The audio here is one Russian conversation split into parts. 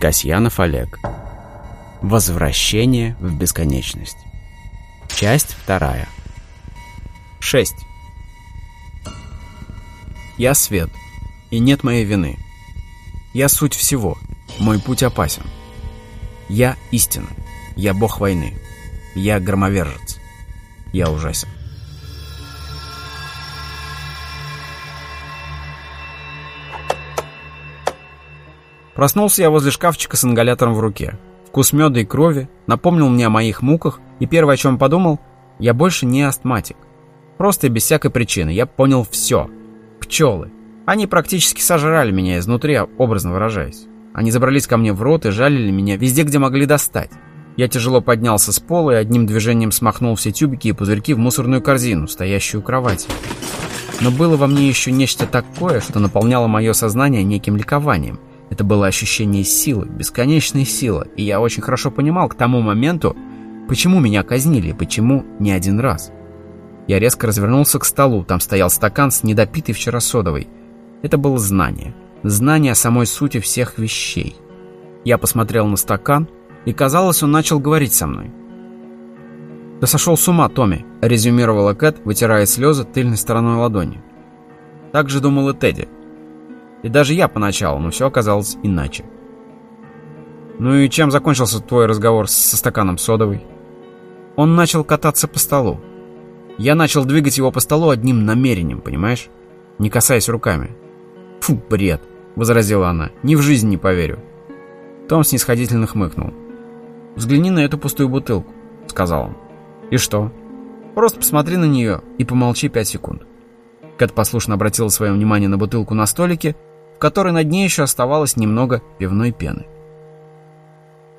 Касьянов Олег. Возвращение в бесконечность. Часть вторая. 6. Я свет, и нет моей вины. Я суть всего, мой путь опасен. Я истина, я бог войны, я громовержец, я ужасен. Проснулся я возле шкафчика с ингалятором в руке. Вкус меда и крови напомнил мне о моих муках, и первое, о чем подумал, я больше не астматик. Просто и без всякой причины. Я понял все. Пчелы. Они практически сожрали меня изнутри, образно выражаясь. Они забрались ко мне в рот и жалили меня везде, где могли достать. Я тяжело поднялся с пола и одним движением смахнул все тюбики и пузырьки в мусорную корзину, стоящую у кровати. Но было во мне еще нечто такое, что наполняло мое сознание неким ликованием – это было ощущение силы, бесконечной силы, и я очень хорошо понимал к тому моменту, почему меня казнили и почему не один раз. Я резко развернулся к столу, там стоял стакан с недопитой вчера содовой. Это было знание. Знание о самой сути всех вещей. Я посмотрел на стакан, и казалось, он начал говорить со мной. «Ты сошел с ума, Томми», — резюмировала Кэт, вытирая слезы тыльной стороной ладони. Так же думал и Тедди. И даже я поначалу, но все оказалось иначе. «Ну и чем закончился твой разговор со стаканом содовой?» Он начал кататься по столу. Я начал двигать его по столу одним намерением, понимаешь? Не касаясь руками. «Фу, бред!» — возразила она. «Ни в жизнь не поверю». Том снисходительно хмыкнул. «Взгляни на эту пустую бутылку», — сказал он. «И что?» «Просто посмотри на нее и помолчи пять секунд». Кэт послушно обратила свое внимание на бутылку на столике в которой на дне еще оставалось немного пивной пены.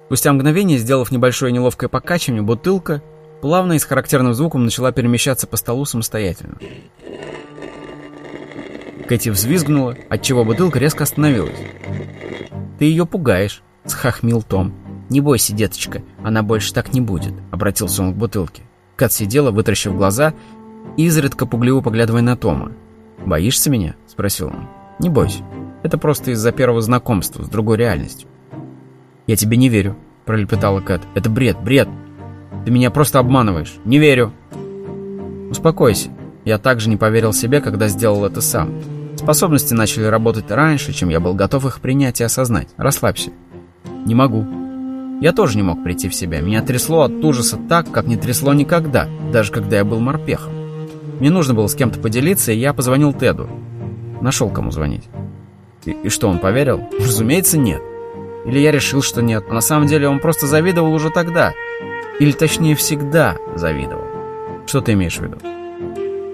Спустя мгновение, сделав небольшое неловкое покачивание, бутылка плавно и с характерным звуком начала перемещаться по столу самостоятельно. Кэти взвизгнула, отчего бутылка резко остановилась. «Ты ее пугаешь», — схахмил Том. «Не бойся, деточка, она больше так не будет», — обратился он к бутылке. Кэт сидела, вытаращив глаза, изредка пугливо поглядывая на Тома. «Боишься меня?» — спросил он. «Не бойся. Это просто из-за первого знакомства с другой реальностью. «Я тебе не верю», — пролепетала Кэт. «Это бред, бред. Ты меня просто обманываешь. Не верю». «Успокойся. Я также не поверил себе, когда сделал это сам. Способности начали работать раньше, чем я был готов их принять и осознать. Расслабься». «Не могу». Я тоже не мог прийти в себя. Меня трясло от ужаса так, как не трясло никогда, даже когда я был морпехом. Мне нужно было с кем-то поделиться, и я позвонил Теду. Нашел, кому звонить. И, и что, он поверил? Разумеется, нет. Или я решил, что нет. А на самом деле он просто завидовал уже тогда. Или точнее, всегда завидовал. Что ты имеешь в виду?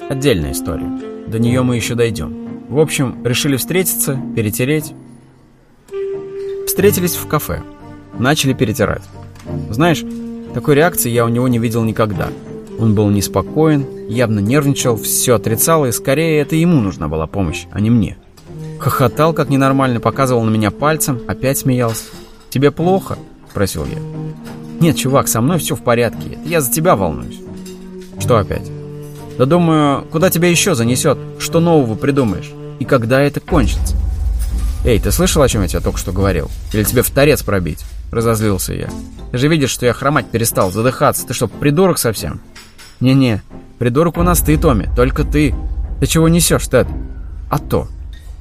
Отдельная история. До нее мы еще дойдем. В общем, решили встретиться, перетереть. Встретились в кафе. Начали перетирать. Знаешь, такой реакции я у него не видел никогда. Он был неспокоен, явно нервничал, все отрицал, и скорее это ему нужна была помощь, а не мне. Хохотал, как ненормально, показывал на меня пальцем, опять смеялся. «Тебе плохо?» – спросил я. «Нет, чувак, со мной все в порядке. Я за тебя волнуюсь». «Что опять?» «Да думаю, куда тебя еще занесет? Что нового придумаешь? И когда это кончится?» «Эй, ты слышал, о чем я тебе только что говорил? Или тебе в торец пробить?» Разозлился я. «Ты же видишь, что я хромать перестал, задыхаться. Ты что, придурок совсем?» «Не-не, придурок у нас ты, Томми, только ты. Ты чего несешь, Тед?» «А то.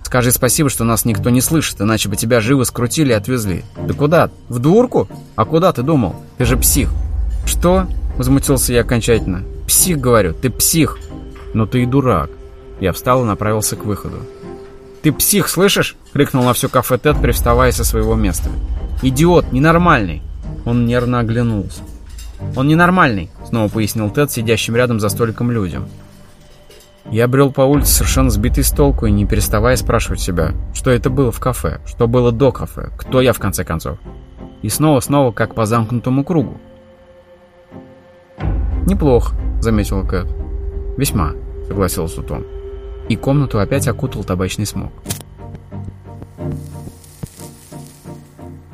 Скажи спасибо, что нас никто не слышит, иначе бы тебя живо скрутили и отвезли. Да куда? В дурку? А куда ты думал? Ты же псих. Что? Возмутился я окончательно. Псих, говорю, ты псих. Ну ты и дурак. Я встал и направился к выходу. «Ты псих, слышишь?» — крикнул на все кафе Тед, привставая со своего места. «Идиот, ненормальный!» Он нервно оглянулся. «Он ненормальный», — снова пояснил Тед сидящим рядом за столиком людям. Я брел по улице совершенно сбитый с толку и не переставая спрашивать себя, что это было в кафе, что было до кафе, кто я в конце концов. И снова-снова как по замкнутому кругу. «Неплохо», — заметила Кэт. «Весьма», — согласился Том. И комнату опять окутал табачный смог.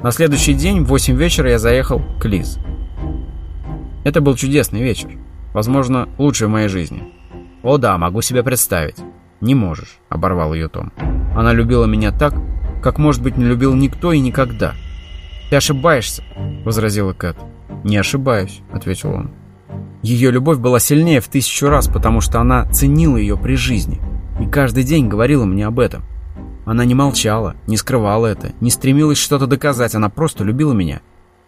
На следующий день в 8 вечера я заехал к Лиз. Это был чудесный вечер. Возможно, лучший в моей жизни. «О да, могу себе представить». «Не можешь», — оборвал ее Том. «Она любила меня так, как, может быть, не любил никто и никогда. «Ты ошибаешься», — возразила Кэт. «Не ошибаюсь», — ответил он. Ее любовь была сильнее в тысячу раз, потому что она ценила ее при жизни и каждый день говорила мне об этом. Она не молчала, не скрывала это, не стремилась что-то доказать, она просто любила меня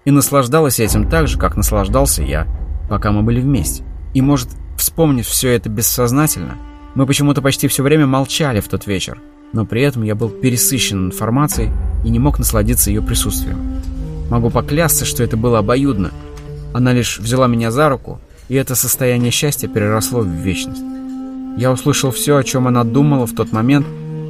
и наслаждалась этим так же, как наслаждался я, пока мы были вместе. И, может, вспомнив все это бессознательно, мы почему-то почти все время молчали в тот вечер, но при этом я был пересыщен информацией и не мог насладиться ее присутствием. Могу поклясться, что это было обоюдно. Она лишь взяла меня за руку, и это состояние счастья переросло в вечность. Я услышал все, о чем она думала в тот момент,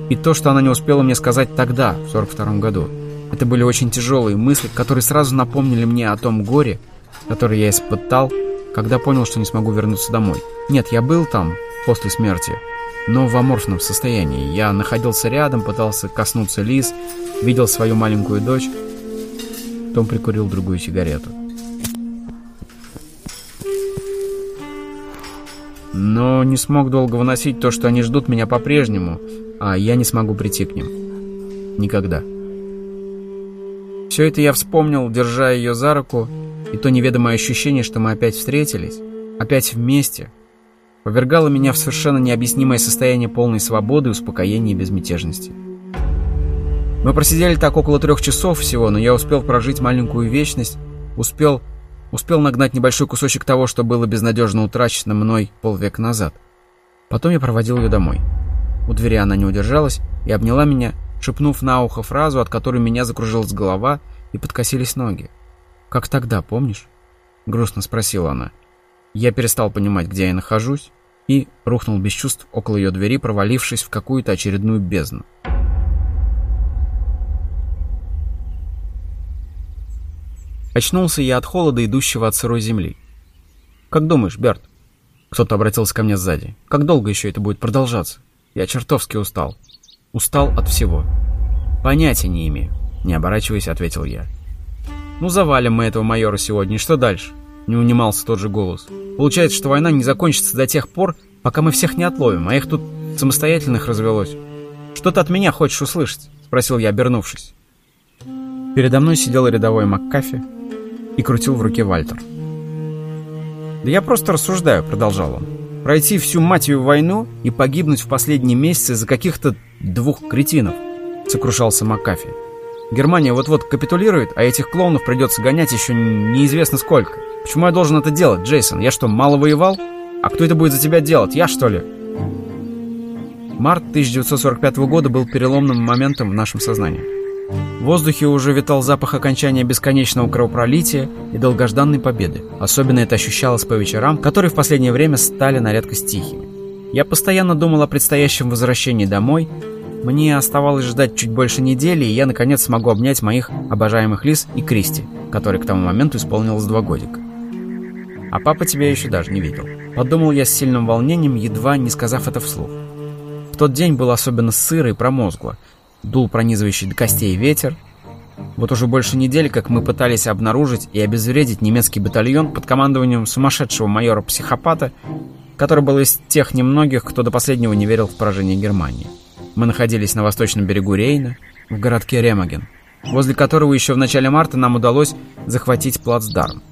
и то, что она не успела мне сказать тогда, в 42 году. Это были очень тяжелые мысли, которые сразу напомнили мне о том горе, которое я испытал, когда понял, что не смогу вернуться домой. Нет, я был там после смерти, но в аморфном состоянии. Я находился рядом, пытался коснуться Лиз, видел свою маленькую дочь, потом прикурил другую сигарету. Но не смог долго выносить то, что они ждут меня по-прежнему, а я не смогу прийти к ним. Никогда. Все это я вспомнил, держа ее за руку, и то неведомое ощущение, что мы опять встретились, опять вместе, повергало меня в совершенно необъяснимое состояние полной свободы, успокоения и безмятежности. Мы просидели так около трех часов всего, но я успел прожить маленькую вечность, успел, успел нагнать небольшой кусочек того, что было безнадежно утрачено мной полвека назад. Потом я проводил ее домой. У двери она не удержалась и обняла меня, шепнув на ухо фразу, от которой меня закружилась голова и подкосились ноги. «Как тогда, помнишь?» — грустно спросила она. Я перестал понимать, где я нахожусь, и рухнул без чувств около ее двери, провалившись в какую-то очередную бездну. Очнулся я от холода, идущего от сырой земли. «Как думаешь, Берт?» Кто-то обратился ко мне сзади. «Как долго еще это будет продолжаться? Я чертовски устал. Устал от всего». «Понятия не имею», — не оборачиваясь, ответил я. «Ну, завалим мы этого майора сегодня, что дальше?» Не унимался тот же голос. «Получается, что война не закончится до тех пор, пока мы всех не отловим, а их тут самостоятельных развелось. Что ты от меня хочешь услышать?» Спросил я, обернувшись. Передо мной сидел рядовой МакКафи и крутил в руке Вальтер. «Да я просто рассуждаю», — продолжал он. «Пройти всю матью войну и погибнуть в последние месяцы за каких-то двух кретинов», — сокрушался МакКафи. Германия вот-вот капитулирует, а этих клоунов придется гонять еще неизвестно сколько. Почему я должен это делать, Джейсон? Я что, мало воевал? А кто это будет за тебя делать? Я, что ли? Март 1945 года был переломным моментом в нашем сознании. В воздухе уже витал запах окончания бесконечного кровопролития и долгожданной победы. Особенно это ощущалось по вечерам, которые в последнее время стали на редкость тихими. Я постоянно думал о предстоящем возвращении домой мне оставалось ждать чуть больше недели, и я наконец смогу обнять моих обожаемых Лис и Кристи, которой к тому моменту исполнилось два годика. А папа тебя еще даже не видел. Подумал я с сильным волнением, едва не сказав это вслух. В тот день было особенно сыро и промозгло. Дул пронизывающий до костей ветер. Вот уже больше недели, как мы пытались обнаружить и обезвредить немецкий батальон под командованием сумасшедшего майора-психопата, который был из тех немногих, кто до последнего не верил в поражение Германии. Мы находились на восточном берегу Рейна, в городке Ремаген, возле которого еще в начале марта нам удалось захватить плацдарм.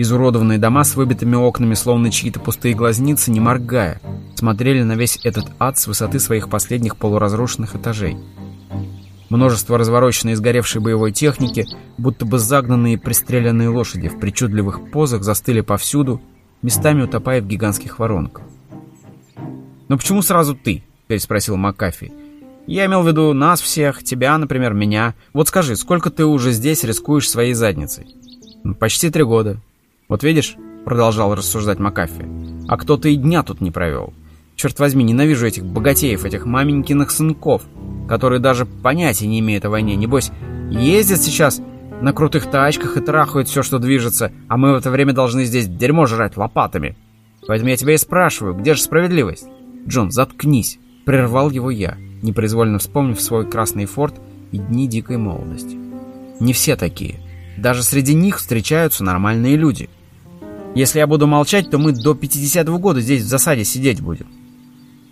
Изуродованные дома с выбитыми окнами, словно чьи-то пустые глазницы, не моргая, смотрели на весь этот ад с высоты своих последних полуразрушенных этажей. Множество развороченной и сгоревшей боевой техники, будто бы загнанные и пристреленные лошади в причудливых позах застыли повсюду, местами утопая в гигантских воронках. «Но почему сразу ты?» переспросил Макафи. «Я имел в виду нас всех, тебя, например, меня. Вот скажи, сколько ты уже здесь рискуешь своей задницей?» «Ну, «Почти три года». «Вот видишь?» — продолжал рассуждать Макафи. «А кто-то и дня тут не провел. Черт возьми, ненавижу этих богатеев, этих маменькиных сынков, которые даже понятия не имеют о войне. Небось, ездят сейчас на крутых тачках и трахают все, что движется, а мы в это время должны здесь дерьмо жрать лопатами. Поэтому я тебя и спрашиваю, где же справедливость? Джон, заткнись. Прервал его я, непроизвольно вспомнив свой красный форт и дни дикой молодости. Не все такие. Даже среди них встречаются нормальные люди. Если я буду молчать, то мы до 50-го года здесь в засаде сидеть будем.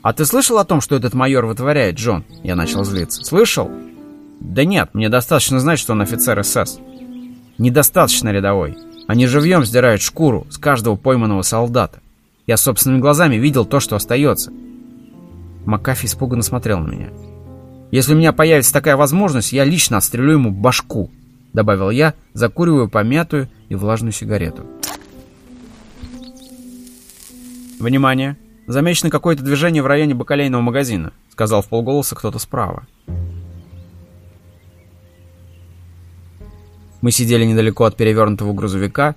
А ты слышал о том, что этот майор вытворяет, Джон? Я начал злиться. Слышал? Да нет, мне достаточно знать, что он офицер СС. Недостаточно рядовой. Они живьем сдирают шкуру с каждого пойманного солдата. Я собственными глазами видел то, что остается. Макафи испуганно смотрел на меня. «Если у меня появится такая возможность, я лично отстрелю ему башку», добавил я, закуривая помятую и влажную сигарету. «Внимание! Замечено какое-то движение в районе бакалейного магазина», сказал в полголоса кто-то справа. Мы сидели недалеко от перевернутого грузовика.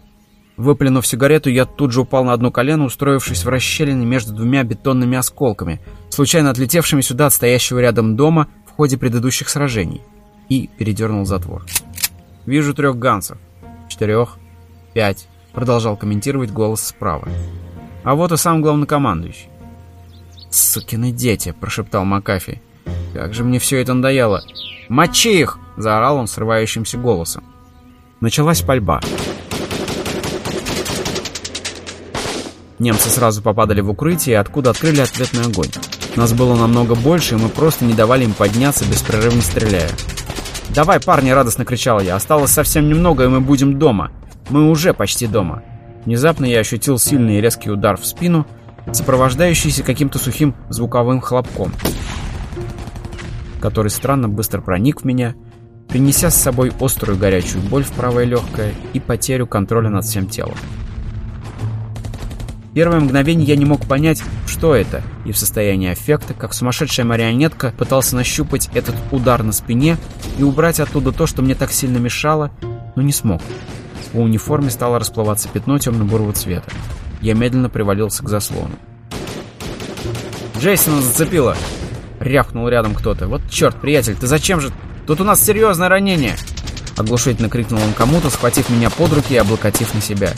Выплюнув сигарету, я тут же упал на одно колено, устроившись в расщелине между двумя бетонными осколками, случайно отлетевшими сюда от стоящего рядом дома в ходе предыдущих сражений, и передернул затвор. «Вижу трех гансов. Четырех. Пять», — продолжал комментировать голос справа. «А вот и сам главнокомандующий». «Сукины дети», — прошептал Макафи. «Как же мне все это надоело!» «Мочи их!» — заорал он срывающимся голосом. Началась пальба. Немцы сразу попадали в укрытие, откуда открыли ответный огонь. Нас было намного больше, и мы просто не давали им подняться, беспрерывно стреляя. «Давай, парни!» — радостно кричал я. «Осталось совсем немного, и мы будем дома. Мы уже почти дома». Внезапно я ощутил сильный и резкий удар в спину, сопровождающийся каким-то сухим звуковым хлопком, который странно быстро проник в меня — принеся с собой острую горячую боль в правое легкое и потерю контроля над всем телом. Первое мгновение я не мог понять, что это, и в состоянии аффекта, как сумасшедшая марионетка, пытался нащупать этот удар на спине и убрать оттуда то, что мне так сильно мешало, но не смог. По униформе стало расплываться пятно темно-бурого цвета. Я медленно привалился к заслону. «Джейсона зацепило!» — рявкнул рядом кто-то. «Вот черт, приятель, ты зачем же...» Тут у нас серьезное ранение!» Оглушительно крикнул он кому-то, схватив меня под руки и облокотив на себя.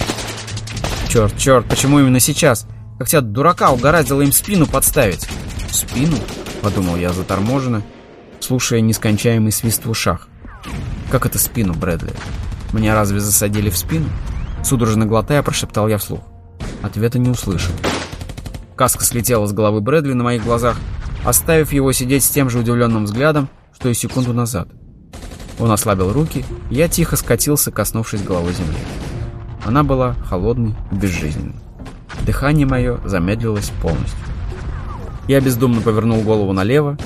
«Черт, черт, почему именно сейчас? Как тебя дурака угораздило им спину подставить!» «Спину?» — подумал я заторможенно, слушая нескончаемый свист в ушах. «Как это спину, Брэдли? Меня разве засадили в спину?» Судорожно глотая, прошептал я вслух. Ответа не услышал. Каска слетела с головы Брэдли на моих глазах, оставив его сидеть с тем же удивленным взглядом, что и секунду назад. Он ослабил руки, и я тихо скатился, коснувшись головы земли. Она была холодной и безжизненной. Дыхание мое замедлилось полностью. Я бездумно повернул голову налево,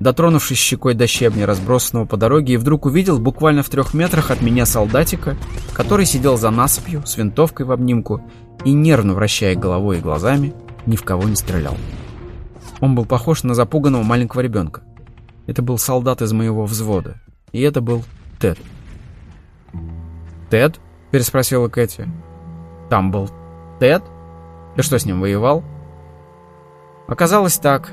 дотронувшись щекой до щебня, разбросанного по дороге, и вдруг увидел буквально в трех метрах от меня солдатика, который сидел за насыпью с винтовкой в обнимку и, нервно вращая головой и глазами, ни в кого не стрелял. Он был похож на запуганного маленького ребенка. Это был солдат из моего взвода. И это был Тед. «Тед?» – переспросила Кэти. «Там был Тед? Ты что, с ним воевал?» Оказалось так.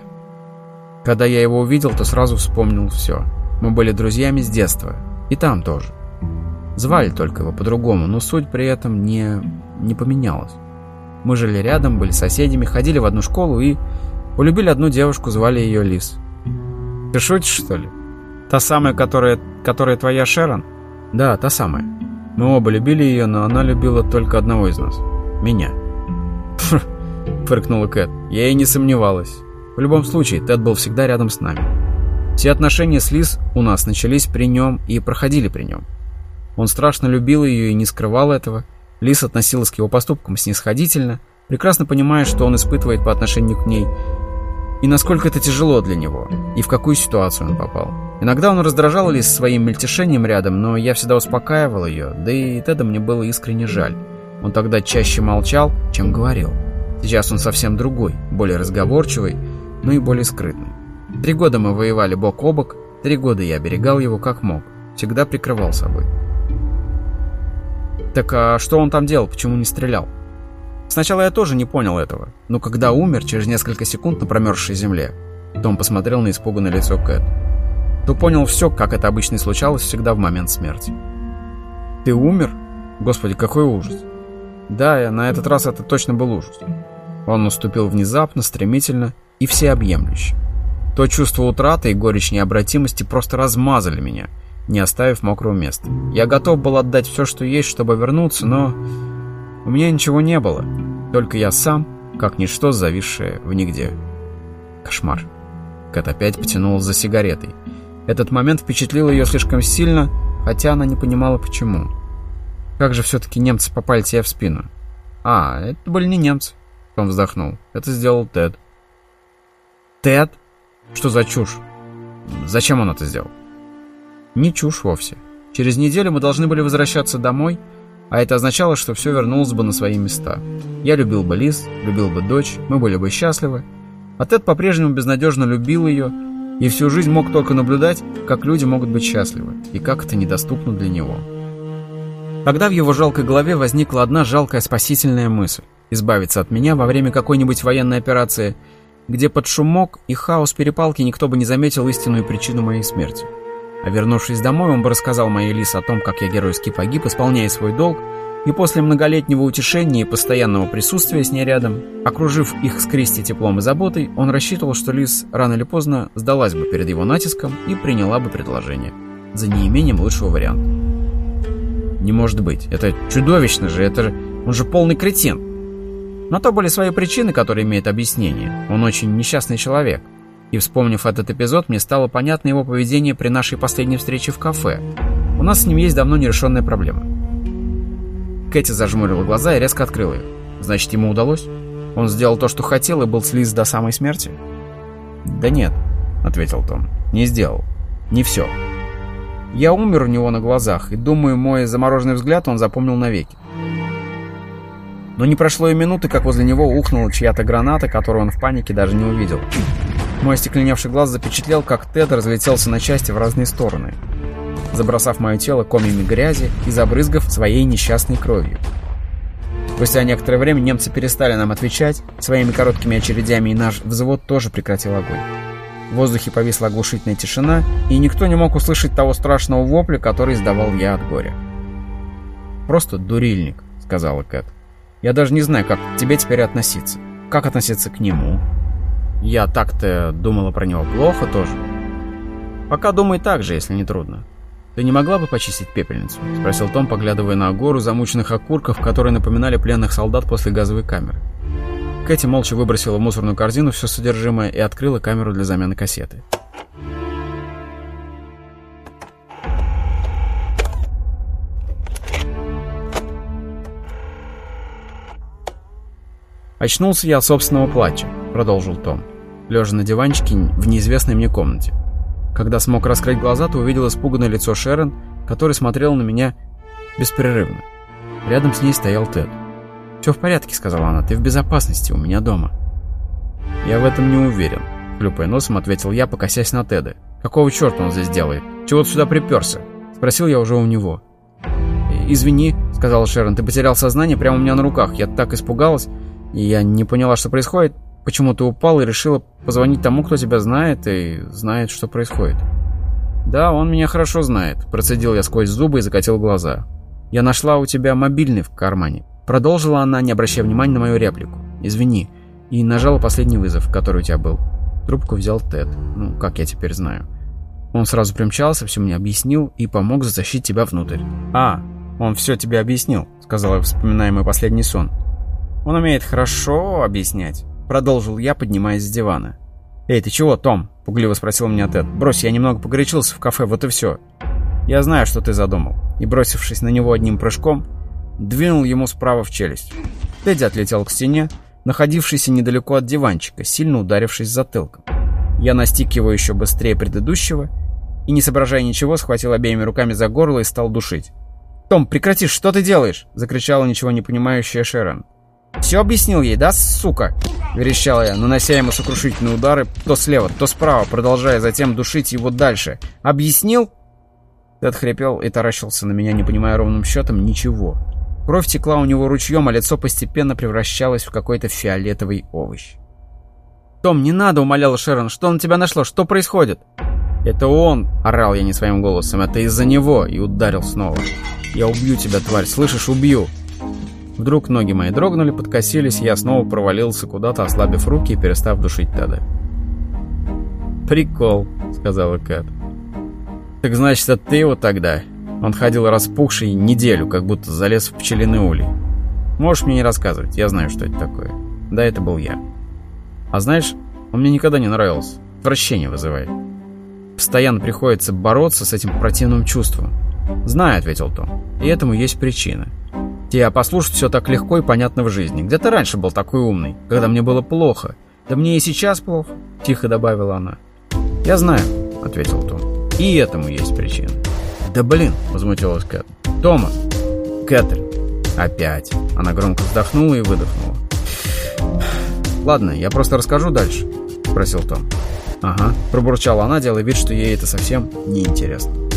Когда я его увидел, то сразу вспомнил все. Мы были друзьями с детства. И там тоже. Звали только его по-другому, но суть при этом не, не поменялась. Мы жили рядом, были соседями, ходили в одну школу и полюбили одну девушку, звали ее Лис. Ты шутишь, что ли? Та самая, которая, которая твоя Шерон? Да, та самая. Мы оба любили ее, но она любила только одного из нас. Меня. Фыркнула Кэт. Я и не сомневалась. В любом случае, Тед был всегда рядом с нами. Все отношения с Лиз у нас начались при нем и проходили при нем. Он страшно любил ее и не скрывал этого. Лиз относилась к его поступкам снисходительно, прекрасно понимая, что он испытывает по отношению к ней, и насколько это тяжело для него, и в какую ситуацию он попал. Иногда он раздражал Лиз своим мельтешением рядом, но я всегда успокаивал ее, да и Теда мне было искренне жаль. Он тогда чаще молчал, чем говорил. Сейчас он совсем другой, более разговорчивый, но и более скрытный. Три года мы воевали бок о бок, три года я оберегал его как мог, всегда прикрывал собой. Так а что он там делал, почему не стрелял? Сначала я тоже не понял этого, но когда умер через несколько секунд на промерзшей земле, Том посмотрел на испуганное лицо Кэт, то понял все, как это обычно случалось всегда в момент смерти. «Ты умер? Господи, какой ужас!» Да, на этот раз это точно был ужас. Он наступил внезапно, стремительно и всеобъемлюще. То чувство утраты и горечь необратимости просто размазали меня, не оставив мокрого места. Я готов был отдать все, что есть, чтобы вернуться, но у меня ничего не было, только я сам, как ничто, зависшее в нигде. Кошмар. Кэт опять потянулась за сигаретой. Этот момент впечатлил ее слишком сильно, хотя она не понимала почему. Как же все-таки немцы попали тебе в спину? А, это были не немцы. Он вздохнул. Это сделал Тед. Тед? Что за чушь? Зачем он это сделал? Не чушь вовсе. Через неделю мы должны были возвращаться домой, а это означало, что все вернулось бы на свои места. Я любил бы Лиз, любил бы дочь, мы были бы счастливы. А Тед по-прежнему безнадежно любил ее и всю жизнь мог только наблюдать, как люди могут быть счастливы, и как это недоступно для него. Тогда в его жалкой голове возникла одна жалкая спасительная мысль – избавиться от меня во время какой-нибудь военной операции, где под шумок и хаос перепалки никто бы не заметил истинную причину моей смерти. А вернувшись домой, он бы рассказал моей Лис о том, как я геройски погиб, исполняя свой долг, и после многолетнего утешения и постоянного присутствия с ней рядом, окружив их с Кристи теплом и заботой, он рассчитывал, что Лис рано или поздно сдалась бы перед его натиском и приняла бы предложение, за неимением лучшего варианта. Не может быть, это чудовищно же, это же, он же полный кретин. Но то были свои причины, которые имеют объяснение. Он очень несчастный человек. И вспомнив этот эпизод, мне стало понятно его поведение при нашей последней встрече в кафе. У нас с ним есть давно нерешенная проблема. Кэти зажмурила глаза и резко открыла их. Значит, ему удалось? Он сделал то, что хотел, и был слиз до самой смерти? «Да нет», — ответил Том. «Не сделал. Не все. Я умер у него на глазах, и, думаю, мой замороженный взгляд он запомнил навеки. Но не прошло и минуты, как возле него ухнула чья-то граната, которую он в панике даже не увидел. Мой остекленевший глаз запечатлел, как Тед разлетелся на части в разные стороны, забросав мое тело комьями грязи и забрызгав своей несчастной кровью. Спустя некоторое время немцы перестали нам отвечать своими короткими очередями, и наш взвод тоже прекратил огонь. В воздухе повисла оглушительная тишина, и никто не мог услышать того страшного вопля, который издавал я от горя. «Просто дурильник», — сказала Кэт. «Я даже не знаю, как к тебе теперь относиться. Как относиться к нему?» Я так-то думала про него плохо тоже. Пока думай так же, если не трудно. Ты не могла бы почистить пепельницу? Спросил Том, поглядывая на гору замученных окурков, которые напоминали пленных солдат после газовой камеры. Кэти молча выбросила в мусорную корзину все содержимое и открыла камеру для замены кассеты. «Очнулся я от собственного плача», — продолжил Том лежа на диванчике в неизвестной мне комнате. Когда смог раскрыть глаза, то увидел испуганное лицо Шерон, который смотрел на меня беспрерывно. Рядом с ней стоял Тед. «Все в порядке», — сказала она, — «ты в безопасности, у меня дома». «Я в этом не уверен», — хлюпая носом, ответил я, покосясь на Теда. «Какого черта он здесь делает? Чего ты сюда приперся?» — спросил я уже у него. «Извини», — сказала Шерон, — «ты потерял сознание прямо у меня на руках. Я так испугалась, я не поняла, что происходит. Почему ты упал и решила позвонить тому, кто тебя знает и знает, что происходит? Да, он меня хорошо знает, процедил я сквозь зубы и закатил глаза. Я нашла у тебя мобильный в кармане. Продолжила она, не обращая внимания на мою реплику. Извини. И нажала последний вызов, который у тебя был. Трубку взял Тед. Ну, как я теперь знаю. Он сразу примчался, все мне объяснил и помог затащить тебя внутрь. «А, он все тебе объяснил», — сказала вспоминая мой последний сон. «Он умеет хорошо объяснять». Продолжил я, поднимаясь с дивана. «Эй, ты чего, Том?» — пугливо спросил меня Тед. «Брось, я немного погорячился в кафе, вот и все». «Я знаю, что ты задумал». И, бросившись на него одним прыжком, двинул ему справа в челюсть. Тедди отлетел к стене, находившейся недалеко от диванчика, сильно ударившись затылком. Я настиг его еще быстрее предыдущего и, не соображая ничего, схватил обеими руками за горло и стал душить. «Том, прекрати, что ты делаешь?» — закричала ничего не понимающая Шерон. «Все объяснил ей, да, сука?» — верещал я, нанося ему сокрушительные удары то слева, то справа, продолжая затем душить его дальше. «Объяснил?» Тед хрипел и таращился на меня, не понимая ровным счетом ничего. Кровь текла у него ручьем, а лицо постепенно превращалось в какой-то фиолетовый овощ. «Том, не надо!» — умолял Шерон. «Что на тебя нашло? Что происходит?» «Это он!» — орал я не своим голосом. «Это из-за него!» — и ударил снова. «Я убью тебя, тварь! Слышишь, убью!» Вдруг ноги мои дрогнули, подкосились, я снова провалился куда-то, ослабив руки и перестав душить Теда. «Прикол», — сказала Кэт. «Так значит, это ты его тогда?» Он ходил распухший неделю, как будто залез в пчелиный улей. «Можешь мне не рассказывать, я знаю, что это такое. Да, это был я. А знаешь, он мне никогда не нравился. Вращение вызывает». постоянно приходится бороться с этим противным чувством. «Знаю», — ответил Том, — «и этому есть причина. Тебя послушать все так легко и понятно в жизни. Где ты раньше был такой умный, когда мне было плохо? Да мне и сейчас плохо», — тихо добавила она. «Я знаю», — ответил Том, — «и этому есть причина». «Да блин», — возмутилась Кэт. «Тома!» «Кэтрин!» «Опять!» Она громко вздохнула и выдохнула. «Ладно, я просто расскажу дальше», — спросил Том. «Ага», — пробурчала она, делая вид, что ей это совсем неинтересно.